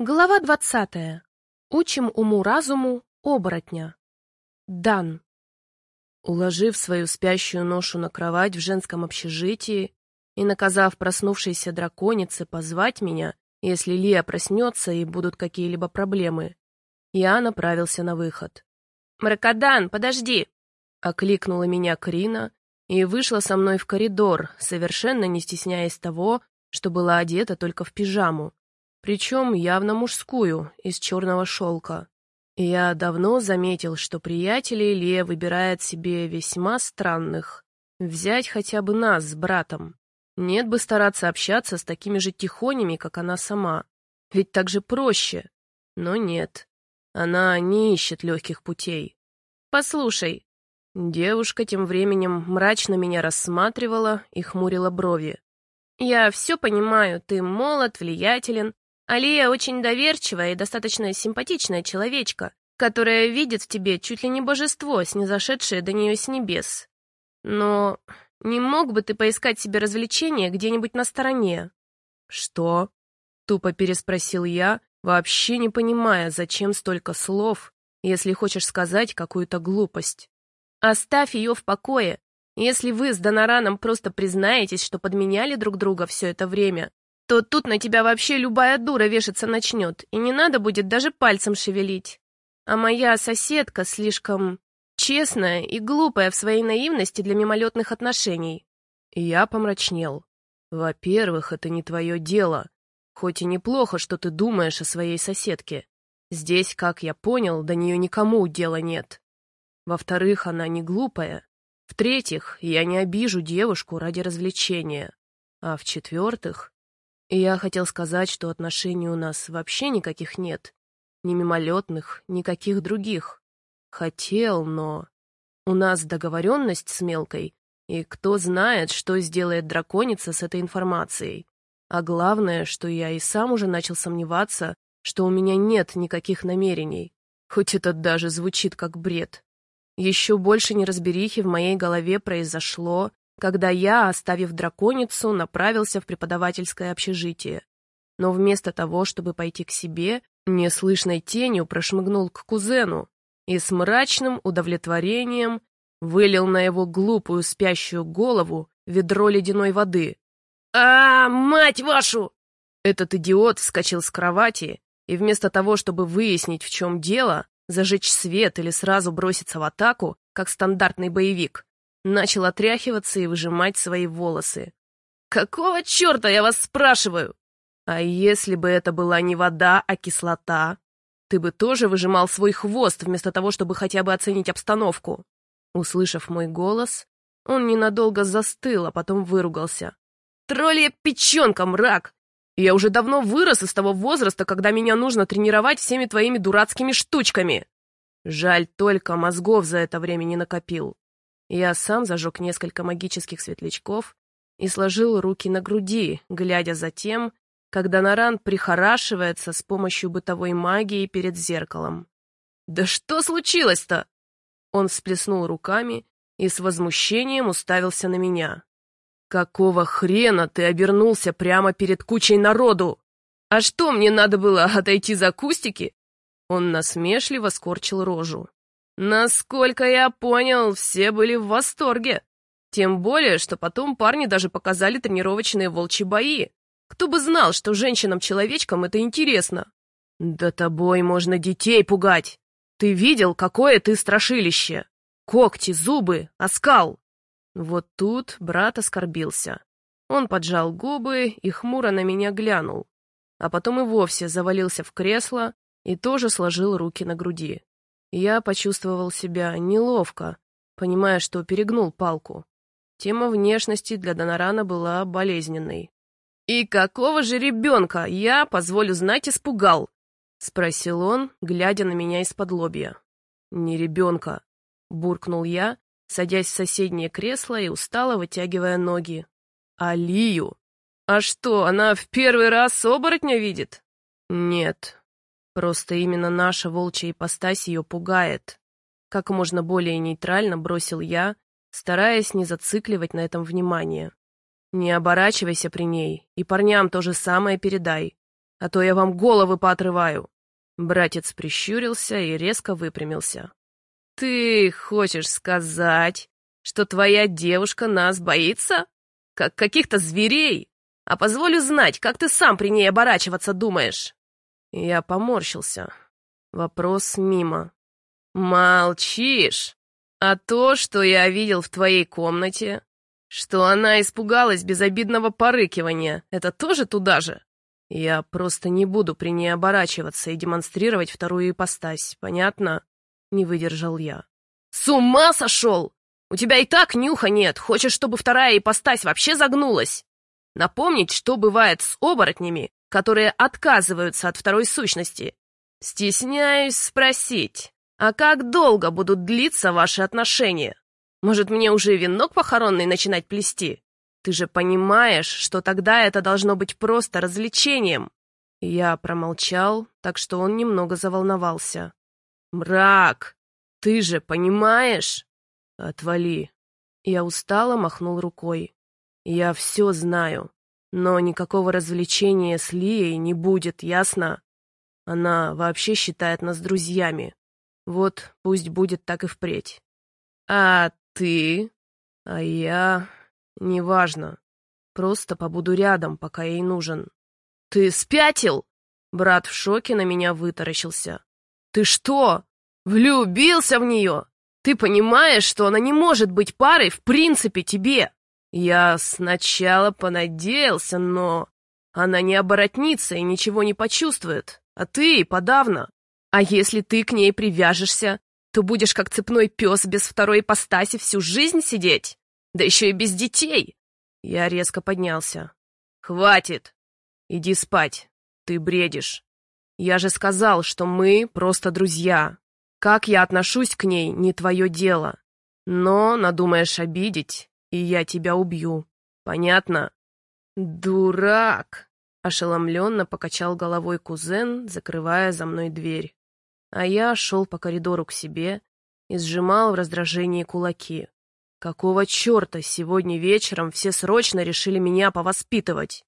Глава двадцатая. Учим уму-разуму оборотня. Дан. Уложив свою спящую ношу на кровать в женском общежитии и наказав проснувшейся драконице позвать меня, если Лия проснется и будут какие-либо проблемы, я направился на выход. «Мракодан, подожди!» — окликнула меня Крина и вышла со мной в коридор, совершенно не стесняясь того, что была одета только в пижаму причем явно мужскую, из черного шелка. я давно заметил, что приятели Илье выбирает себе весьма странных. Взять хотя бы нас с братом. Нет бы стараться общаться с такими же тихонями, как она сама. Ведь так же проще. Но нет. Она не ищет легких путей. «Послушай». Девушка тем временем мрачно меня рассматривала и хмурила брови. «Я все понимаю, ты молод, влиятелен, Алия очень доверчивая и достаточно симпатичная человечка, которая видит в тебе чуть ли не божество, снизошедшее до нее с небес. Но не мог бы ты поискать себе развлечения где-нибудь на стороне?» «Что?» — тупо переспросил я, вообще не понимая, зачем столько слов, если хочешь сказать какую-то глупость. «Оставь ее в покое. Если вы с Донараном просто признаетесь, что подменяли друг друга все это время, то тут на тебя вообще любая дура вешаться начнет, и не надо будет даже пальцем шевелить. А моя соседка слишком честная и глупая в своей наивности для мимолетных отношений. Я помрачнел. Во-первых, это не твое дело. Хоть и неплохо, что ты думаешь о своей соседке. Здесь, как я понял, до нее никому дела нет. Во-вторых, она не глупая. В-третьих, я не обижу девушку ради развлечения. А в-четвертых, я хотел сказать, что отношений у нас вообще никаких нет. Ни мимолетных, никаких других. Хотел, но... У нас договоренность с Мелкой, и кто знает, что сделает драконица с этой информацией. А главное, что я и сам уже начал сомневаться, что у меня нет никаких намерений, хоть это даже звучит как бред. Еще больше неразберихи в моей голове произошло, когда я, оставив драконицу, направился в преподавательское общежитие. Но вместо того, чтобы пойти к себе, неслышной тенью прошмыгнул к кузену и с мрачным удовлетворением вылил на его глупую спящую голову ведро ледяной воды. а, мать вашу!» Этот идиот вскочил с кровати и вместо того, чтобы выяснить, в чем дело, зажечь свет или сразу броситься в атаку, как стандартный боевик, начал отряхиваться и выжимать свои волосы. «Какого черта, я вас спрашиваю? А если бы это была не вода, а кислота? Ты бы тоже выжимал свой хвост, вместо того, чтобы хотя бы оценить обстановку?» Услышав мой голос, он ненадолго застыл, а потом выругался. «Троллья печенка, мрак! Я уже давно вырос из того возраста, когда меня нужно тренировать всеми твоими дурацкими штучками. Жаль, только мозгов за это время не накопил. Я сам зажег несколько магических светлячков и сложил руки на груди, глядя за тем, когда Наран прихорашивается с помощью бытовой магии перед зеркалом. «Да что случилось-то?» Он всплеснул руками и с возмущением уставился на меня. «Какого хрена ты обернулся прямо перед кучей народу? А что, мне надо было отойти за кустики?» Он насмешливо скорчил рожу. Насколько я понял, все были в восторге. Тем более, что потом парни даже показали тренировочные волчьи бои. Кто бы знал, что женщинам-человечкам это интересно. Да тобой можно детей пугать. Ты видел, какое ты страшилище? Когти, зубы, оскал. Вот тут брат оскорбился. Он поджал губы и хмуро на меня глянул. А потом и вовсе завалился в кресло и тоже сложил руки на груди. Я почувствовал себя неловко, понимая, что перегнул палку. Тема внешности для Донорана была болезненной. «И какого же ребенка я, позволю знать, испугал?» — спросил он, глядя на меня из-под лобья. «Не ребенка», — буркнул я, садясь в соседнее кресло и устало вытягивая ноги. «Алию! А что, она в первый раз оборотня видит?» «Нет, Просто именно наша волчья ипостась ее пугает. Как можно более нейтрально бросил я, стараясь не зацикливать на этом внимание. Не оборачивайся при ней, и парням то же самое передай. а то я вам головы поотрываю. Братец прищурился и резко выпрямился. «Ты хочешь сказать, что твоя девушка нас боится? Как каких-то зверей? А позволю знать, как ты сам при ней оборачиваться думаешь?» Я поморщился. Вопрос мимо. «Молчишь? А то, что я видел в твоей комнате, что она испугалась безобидного порыкивания, это тоже туда же?» Я просто не буду при ней оборачиваться и демонстрировать вторую ипостась, понятно? Не выдержал я. С ума сошел! У тебя и так нюха нет, хочешь, чтобы вторая ипостась вообще загнулась? Напомнить, что бывает с оборотнями, которые отказываются от второй сущности. Стесняюсь спросить, а как долго будут длиться ваши отношения? Может, мне уже венок похоронный начинать плести? Ты же понимаешь, что тогда это должно быть просто развлечением. Я промолчал, так что он немного заволновался. «Мрак, ты же понимаешь?» «Отвали». Я устало махнул рукой. «Я все знаю, но никакого развлечения с Лией не будет, ясно? Она вообще считает нас друзьями. Вот пусть будет так и впредь. А ты? А я... «Неважно. Просто побуду рядом, пока ей нужен». «Ты спятил?» Брат в шоке на меня вытаращился. «Ты что, влюбился в нее? Ты понимаешь, что она не может быть парой в принципе тебе?» «Я сначала понадеялся, но...» «Она не оборотнится и ничего не почувствует, а ты подавно. А если ты к ней привяжешься, то будешь как цепной пес без второй ипостаси всю жизнь сидеть?» Да еще и без детей!» Я резко поднялся. «Хватит! Иди спать. Ты бредишь. Я же сказал, что мы просто друзья. Как я отношусь к ней, не твое дело. Но надумаешь обидеть, и я тебя убью. Понятно?» «Дурак!» — ошеломленно покачал головой кузен, закрывая за мной дверь. А я шел по коридору к себе и сжимал в раздражении кулаки. Какого черта сегодня вечером все срочно решили меня повоспитывать?